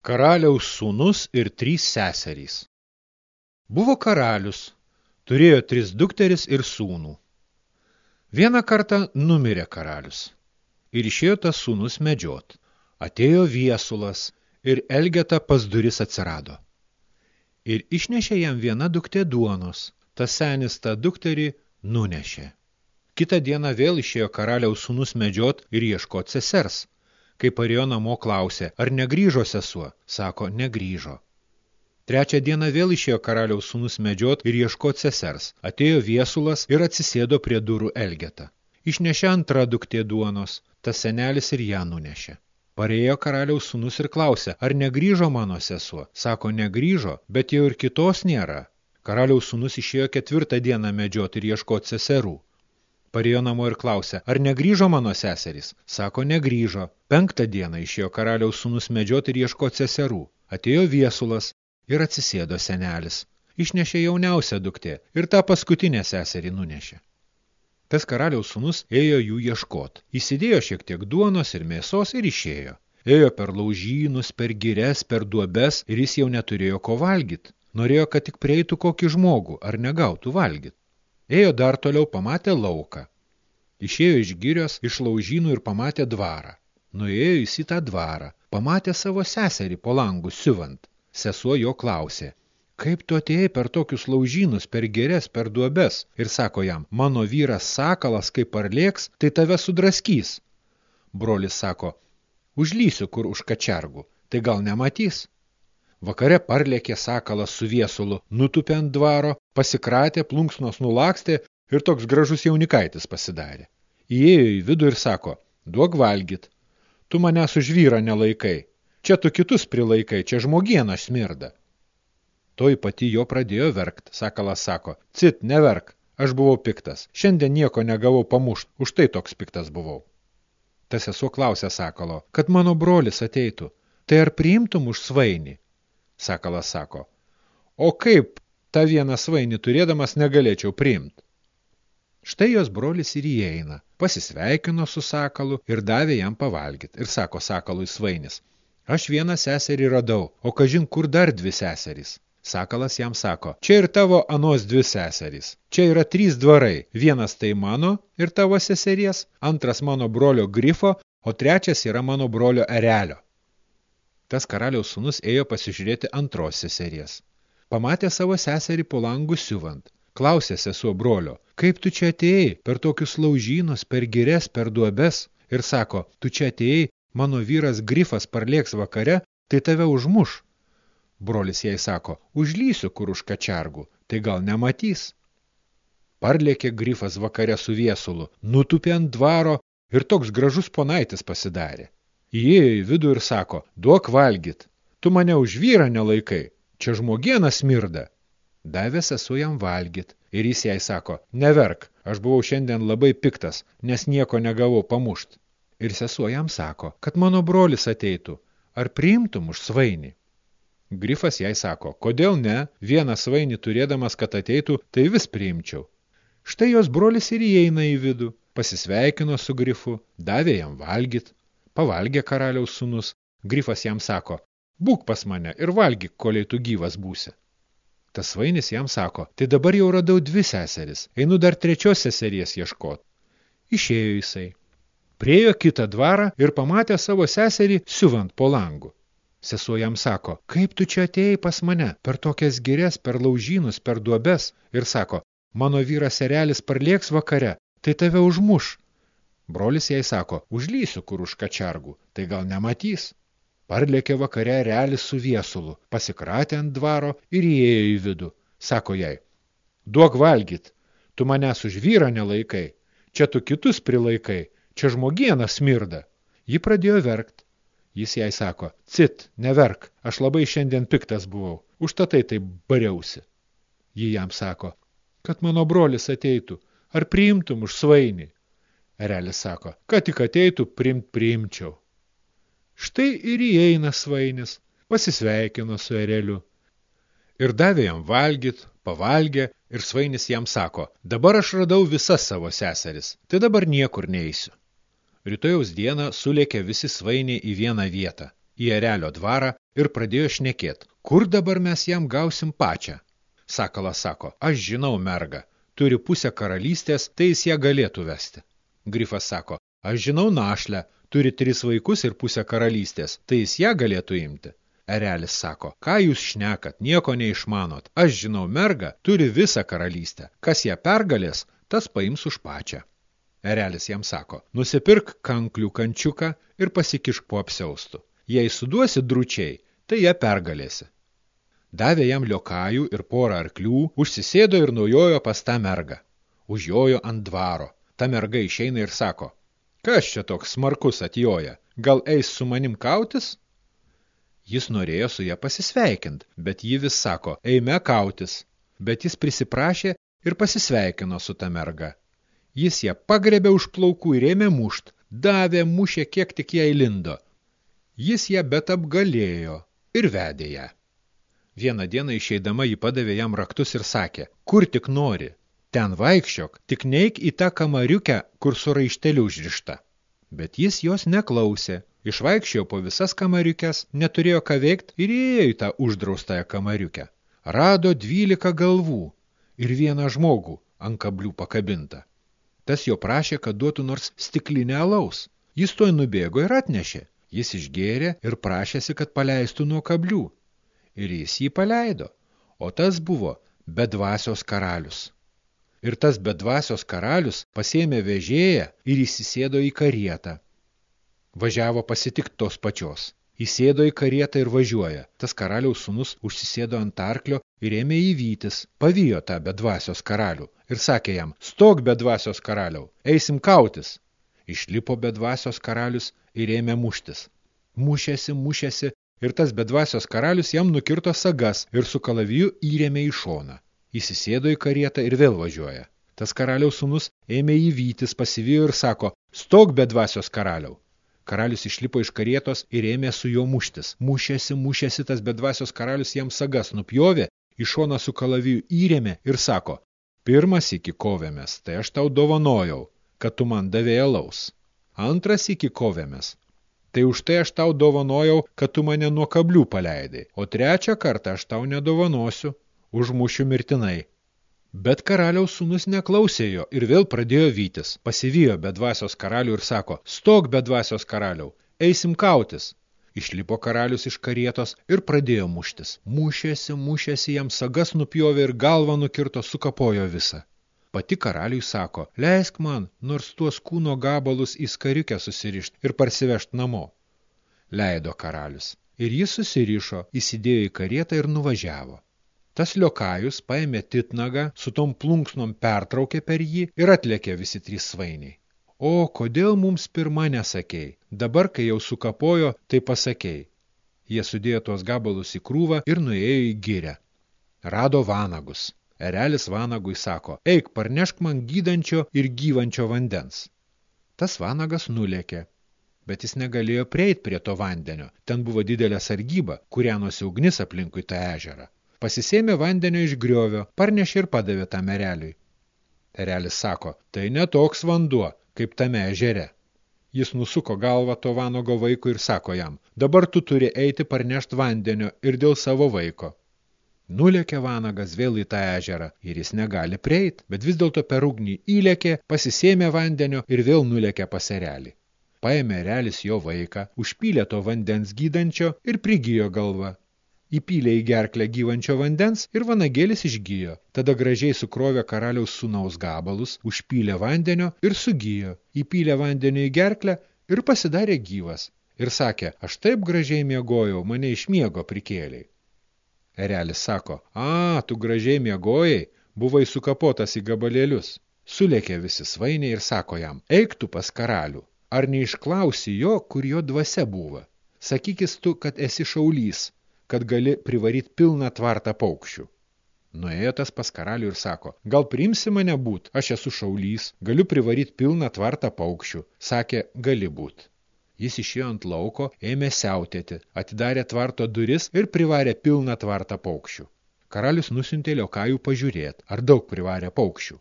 Karaliaus sūnus ir trys seserys. Buvo karalius, turėjo tris dukteris ir sūnų. Vieną kartą numirė karalius ir išėjo tas sūnus medžiot. Atėjo viesulas ir Elgeta pas duris atsirado. Ir išnešė jam viena duktė duonos, tas senis tą dukterį nunešė. Kitą dieną vėl išėjo karaliaus sūnus medžiot ir ieškot sesers. Kai parėjo namo klausė, ar negrįžo sesuo, sako, negrįžo. Trečią dieną vėl išėjo karaliaus sūnus medžiot ir ieškot sesers. Atėjo viesulas ir atsisėdo prie durų Elgetą. Išnešė antrą duktė duonos, tas senelis ir ją nunešė. Parėjo karaliaus sūnus ir klausė, ar negrįžo mano sesuo? Sako, negrįžo, bet jau ir kitos nėra. Karaliaus sūnus išėjo ketvirtą dieną medžiot ir ieškot seserų. Parėjo namo ir klausė, ar negrįžo mano seserys? Sako, negrįžo. Penktą dieną išėjo karaliaus sūnus medžiot ir ieškot seserų. Atėjo viesulas ir atsisėdo senelis. Išnešė jauniausią duktė ir tą paskutinę seserį nunešė. Tas karaliaus sūnus ėjo jų ieškot. Įsidėjo šiek tiek duonos ir mėsos ir išėjo. Ėjo per laužynus, per gires, per duobes ir jis jau neturėjo ko valgyt. Norėjo, kad tik prieitų kokį žmogų ar negautų valgyt. Ėjo dar toliau, pamatė lauką. Išėjo iš girios, iš laužynų ir pamatė dvarą. Nuėjo jis į tą dvarą, pamatė savo seserį po langų siuvant. Sesuo jo klausė, kaip tu atėjai per tokius laužynus, per gerės, per duobes? Ir sako jam, mano vyras sakalas, kaip parlėks, tai tave sudraskys. Brolis sako, užlysiu kur už kačergų, tai gal nematys? Vakare parlėkė sakalas su viesulu, nutupė ant dvaro, pasikratė, plunksnos nulakstė ir toks gražus jaunikaitis pasidarė. Įėjo į vidų ir sako, duok valgyt, tu manęs už vyrą nelaikai, čia tu kitus prilaikai, čia žmogiena smirda. Toj pati jo pradėjo verkt, sakalas sako, cit, neverk, aš buvau piktas, šiandien nieko negavau pamušt, už tai toks piktas buvau. Tas esu klausė sakalo, kad mano brolis ateitų, tai ar priimtum už svainį? Sakalas sako, o kaip tą vieną svainį turėdamas negalėčiau priimti? Štai jos brolis ir įeina, pasisveikino su sakalu ir davė jam pavalgyti. Ir sako sakalui svainis, aš vieną seserį radau, o kažin kur dar dvi seserys. Sakalas jam sako, čia ir tavo anos dvi seserys. Čia yra trys dvarai, vienas tai mano ir tavo seseries, antras mano brolio grifo, o trečias yra mano brolio erelio. Tas karaliaus sūnus ėjo pasižiūrėti antros seseries. Pamatė savo seserį po langų siuvant. Klausė sesuo brolio, kaip tu čia atėjai per tokius laužynus, per gires, per duobes? Ir sako, tu čia atėjai, mano vyras grifas parlėks vakare, tai tave užmuš. Brolis jai sako, užlysiu kur už kačergų, tai gal nematys. Parlėkė grifas vakare su viesulu, nutupė ant dvaro ir toks gražus ponaitis pasidarė. Įėjo į vidų ir sako, duok valgyt, tu mane už vyrą nelaikai, čia žmogiena smirda. Davė sesu jam valgyt ir jis jai sako, neverk, aš buvau šiandien labai piktas, nes nieko negavau pamušt. Ir sesuo jam sako, kad mano brolis ateitų, ar priimtum už svainį? Grifas jai sako, kodėl ne, vieną svainį turėdamas, kad ateitų, tai vis priimčiau. Štai jos brolis ir įeina į vidų, pasisveikino su grifu, davė jam valgyt, Pavalgė karaliaus sūnus, grifas jam sako, būk pas mane ir valgyk, koliai tu gyvas būsi. Tas svainis jam sako, tai dabar jau radau dvi seseris, einu dar trečios seseries ieškot. Išėjo jisai. Priejo kitą dvarą ir pamatė savo seserį siuvant po langu. Sesuo jam sako, kaip tu čia atėjai pas mane, per tokias girias, per laužynus, per duobes, ir sako, mano vyras serelis parlieks vakare, tai tave užmuš. Brolis jai sako, užlysiu kur už kačergų, tai gal nematys. Parlėkė vakare realis su viesulu, pasikratė ant dvaro ir įėjo į vidų. Sako jai, duok valgyt, tu manęs už vyrą nelaikai, čia tu kitus prilaikai, čia žmogiena smirda. Ji pradėjo verkt. Jis jai sako, cit, neverk, aš labai šiandien piktas buvau, užtatai tai bariausi. Ji jam sako, kad mano brolis ateitų, ar priimtum už svainį. Erelis sako, kad tik ateitų primt priimčiau. Štai ir įeina svainis, pasisveikino su ereliu. Ir davė jam valgyt, pavalgė, ir svainis jam sako, dabar aš radau visas savo seseris, tai dabar niekur neįsiu. Rytojaus dieną sulėkė visi svainiai į vieną vietą. į erelio dvarą ir pradėjo šnekėt, kur dabar mes jam gausim pačią. Sakalas sako, aš žinau mergą, turi pusę karalystės, tai jis ją galėtų vesti. Grifas sako, aš žinau našlę, turi tris vaikus ir pusę karalystės, tai jis ją galėtų imti. Erelis sako, ką jūs šnekat, nieko neišmanot. Aš žinau mergą, turi visą karalystę. Kas ją pergalės, tas paims už pačią. Erelis jam sako, nusipirk kanklių kančiuką ir pasikišk po apsiaustų. Jei suduosi dručiai, tai ją pergalėsi. Davė jam liokajų ir porą arklių, užsisėdo ir nujojo pas tą mergą. Užjojo ant dvaro. Ta merga išeina ir sako, kas čia toks smarkus atjoja, gal eis su manim kautis? Jis norėjo su ją pasisveikint, bet ji vis sako, eime kautis. Bet jis prisiprašė ir pasisveikino su ta merga. Jis ją pagrebė už plaukų ir ėmė mušt, davė, mušė, kiek tik jai lindo. Jis ją bet apgalėjo ir vedė ją. Vieną dieną išeidama jį padavė jam raktus ir sakė, kur tik nori, ten vaikščiok, tik neik į tą kamariukę, kur su raišteliu užrišta. Bet jis jos neklausė Išvaikščiojo po visas kamariukės, neturėjo ką veikt ir įėjo į tą uždraustąją kamariukę. Rado dvylika galvų ir vieną žmogų ant kablių pakabintą. Tas jo prašė, kad duotų nors stiklinę alaus. Jis toj nubėgo ir atnešė. Jis išgėrė ir prašėsi, kad paleistų nuo kablių. Ir jis jį paleido. O tas buvo bedvasios karalius. Ir tas bedvasios karalius pasėmė vežėją ir įsisėdo į karietą važiavo pasitikt tos pačios. Įsėdo į karietą ir važiuoja. Tas karaliaus sunus užsisėdo ant arklio ir ėmė įvytis, pavijo tą bedvasios karalių ir sakė jam, stok bedvasios karaliau, eisim kautis. Išlipo bedvasios karalius ir ėmė muštis. Mušėsi, mušėsi ir tas bedvasios karalius jam nukirto sagas ir su kalaviju įrėmė į šoną. Įsisėdo į karietą ir vėl važiuoja. Tas karaliaus sunus ėmė įvytis, pasivijo ir sako, stok bedvasios karaliau. Karalius išlipo iš karietos ir ėmė su juo muštis. Mušėsi, mušėsi tas bedvasios karalius jam sagas nupjovė, iš šoną su kalaviju įrėmė ir sako, pirmas iki kovėmės, tai aš tau dovanojau, kad tu man davėjai alaus. Antras iki kovėmės, tai už tai aš tau dovanojau, kad tu mane nuo kablių paleidai, o trečią kartą aš tau nedovanosiu, užmušiu mirtinai. Bet karaliaus sūnus neklausė jo ir vėl pradėjo vytis. Pasivijo bedvasios karalių ir sako, stok bedvasios karaliau, eisim kautis. Išlipo karalius iš karietos ir pradėjo muštis. Mušėsi, mušėsi, jam sagas nupjovė ir galvą nukirto, sukapojo visą. Pati karaliui sako, leisk man, nors tuos kūno gabalus į skariukę susirišt ir parsivežt namo. Leido karalius. Ir jis susirišo, įsidėjo į karietą ir nuvažiavo. Tas liokajus paėmė titnagą, su tom plunksnom pertraukė per jį ir atlėkė visi trys svainiai. O, kodėl mums pirma nesakei? Dabar, kai jau sukapojo, tai pasakei. Jie sudėjo tuos gabalus į krūvą ir nuėjo į gyrę. Rado vanagus. Erelis vanagui sako, eik, parnešk man gydančio ir gyvančio vandens. Tas vanagas nulėkė, bet jis negalėjo prieiti prie to vandenio. Ten buvo didelė sargyba, kurianosi ugnis aplinkui tą ežerą pasisėmė vandenio iš griovio, parnešė ir padavė tam ereliui. Erelis sako, tai ne toks vanduo, kaip tame ežere. Jis nusuko galvą to vanago vaikui ir sako jam, dabar tu turi eiti parnešt vandenio ir dėl savo vaiko. Nulėkė vanagas vėl į tą ežerą ir jis negali prieiti, bet vis dėlto per ugnį įlėkė, pasisėmė vandenio ir vėl nulėkė pas erelį. Paėmė erelis jo vaiką, užpylė to vandens gydančio ir prigijo galvą įpylė į gerklę gyvančio vandens ir vanagėlis išgyjo. Tada gražiai sukrovė karaliaus sūnaus gabalus, užpylė vandenio ir sugyjo. Įpylė vandenio į gerklę ir pasidarė gyvas. Ir sakė, aš taip gražiai miegojau, mane iš miego prikėliai. Erelis sako, a, tu gražiai miegojai, buvai sukapotas į gabalėlius. Sulėkė visi svainiai ir sako jam, eik tu pas karalių. Ar neišklausi jo, kur jo dvasia buvo? Sakykis tu, kad esi šaulys, kad gali privaryt pilną tvartą paukščių. Nuėjo tas pas karalių ir sako, gal priimsi mane būt, aš esu šaulys, galiu privaryt pilną tvartą paukščių. Sakė, gali būt. Jis išėjo ant lauko, ėmė siautėti, atidarė tvarto duris ir privarė pilną tvartą paukščių. Karalius nusintė liokajų pažiūrėt, ar daug privarė paukščių.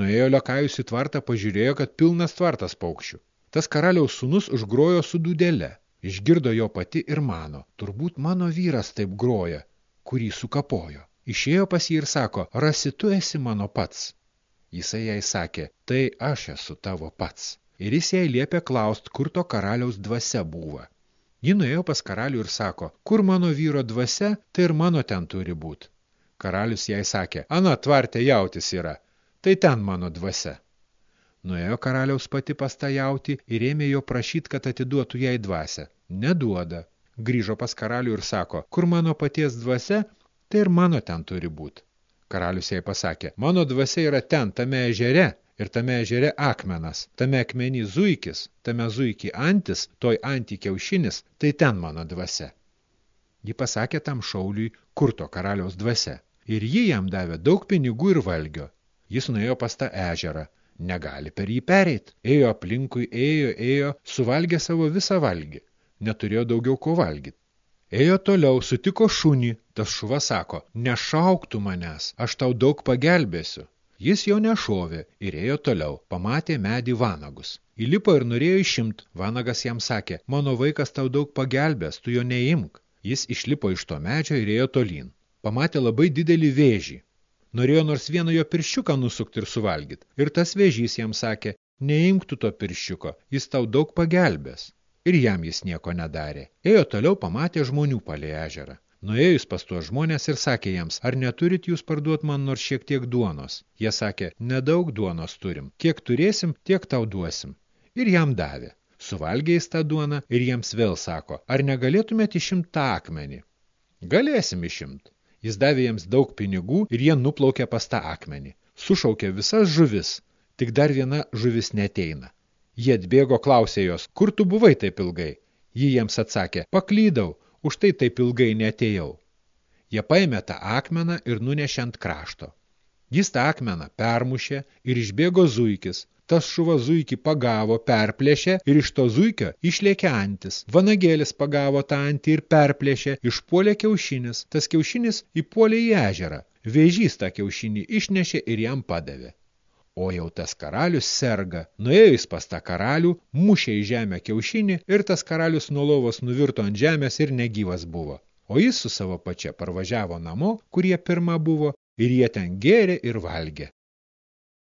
Nuėjo liokajus į tvartą, pažiūrėjo, kad pilnas tvartas paukščių. Tas karaliaus sunus užgrojo su dudele. Išgirdo jo pati ir mano, turbūt mano vyras taip groja, kurį sukapojo. Išėjo pas jį ir sako, rasi tu esi mano pats. Jisai jai sakė, tai aš esu tavo pats. Ir jis jai liepė klaust, kur to karaliaus dvasia buvo. Ji nuėjo pas karalių ir sako, kur mano vyro dvasia, tai ir mano ten turi būt. Karalius jai sakė, ana tvarte jautis yra, tai ten mano dvasia. Nuėjo karaliaus pati pas tą jautį ir ėmė jo prašyt, kad atiduotų jai dvasę. Neduoda. Grįžo pas karalių ir sako, kur mano paties dvasia, tai ir mano ten turi būt. Karalius jai pasakė, mano dvasia yra ten, tame ežere, ir tame ežere akmenas, tame akmenį zuikis, tame zuikį antis, toj antį kiaušinis, tai ten mano dvasia. Ji pasakė tam šauliui, kur to karaliaus dvasia. Ir ji jam davė daug pinigų ir valgio. Jis nuėjo pas tą ežerą, negali per jį pereit. Ėjo aplinkui, ėjo, ėjo, suvalgė savo visą valgį. Neturėjo daugiau ko valgyti. Ėjo toliau, sutiko šunį, tas šuva sako, nešauktų manęs, aš tau daug pagelbėsiu. Jis jau nešovė ir ėjo toliau, pamatė medį vanagus. Įlipo ir norėjo išimt, vanagas jam sakė, mano vaikas tau daug pagelbės, tu jo neimk. Jis išlipo iš to medžio ir ėjo tolyn. Pamatė labai didelį vėžį, Norėjo nors vieną jo pirščiuką nusukti ir suvalgyt. Ir tas vėžys jam sakė, neimk tu to pirščiuko, jis tau daug pagelbės. Ir jam jis nieko nedarė. Ėjo toliau pamatė žmonių palei ežerą. Nuėjo jis pas tuos žmonės ir sakė jiems, ar neturit jūs parduot man nors šiek tiek duonos? Jie sakė, nedaug duonos turim, kiek turėsim, tiek tau duosim. Ir jam davė. Suvalgė jis tą duoną ir jiems vėl sako, ar negalėtumėt išimt tą akmenį? Galėsim išimt. Jis davė jiems daug pinigų ir jie nuplaukė pas tą akmenį. Sušaukė visas žuvis, tik dar viena žuvis neteina. Jie atbėgo, klausė jos, kur tu buvai taip ilgai? Ji jiems atsakė, paklydau, už tai taip ilgai netėjau. Jie paėmė tą akmeną ir nunešė ant krašto. Jis tą akmeną permušė ir išbėgo zuikis, Tas šuva zuikį pagavo, perplėšė ir iš to zuikio išlėkė antis. Vanagėlis pagavo tą antį ir perplėšė, išpuolė kiaušinis. Tas kiaušinis įpuolė į ežerą. Vėžys tą kiaušinį išnešė ir jam padavė. O jau tas karalius serga. Nuėjo jis pas tą karalių, mušė į žemę kiaušinį ir tas karalius nuo lovos nuvirto ant žemės ir negyvas buvo. O jis su savo pačia parvažiavo namo, kur jie pirma buvo, ir jie ten gėrė ir valgė.